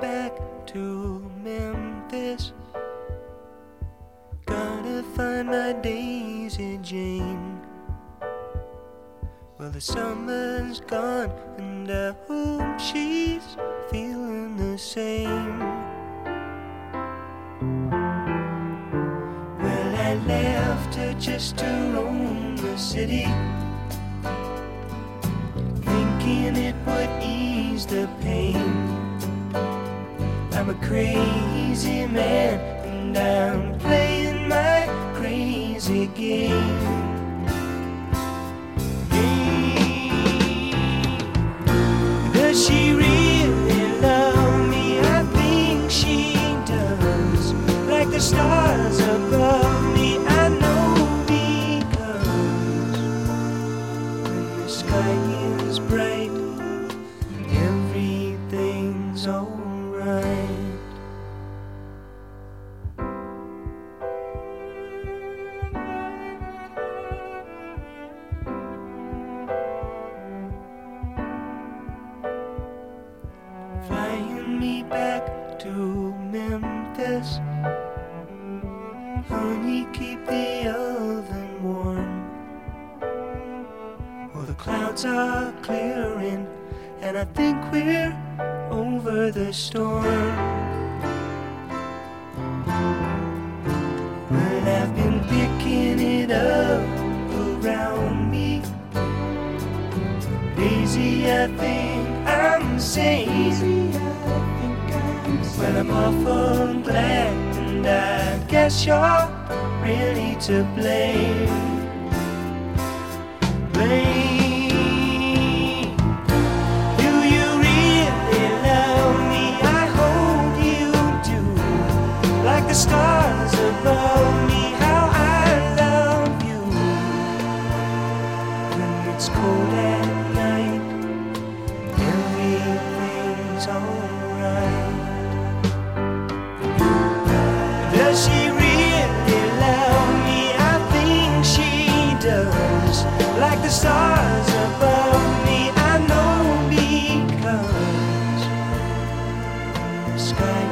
back to Memphis. Gonna find my Daisy Jane. Well, the summer's gone, and I hope she's feeling the same. Well, I left her just to roam the city, thinking it would ease the pain. I'm a crazy man, and I'm playing my crazy game. Does she really love me? I think she does. Like the stars above me, I know because when the sky is bright, everything's alright. Flying me back to Memphis. Honey, keep the oven warm. Well, the clouds are clearing, and I think we're over the storm. But I've been picking it up around me. Daisy, I think I'm safe. Well, I'm awful glad, and I guess you're really to. Blame. like the stars above me. I know because sky.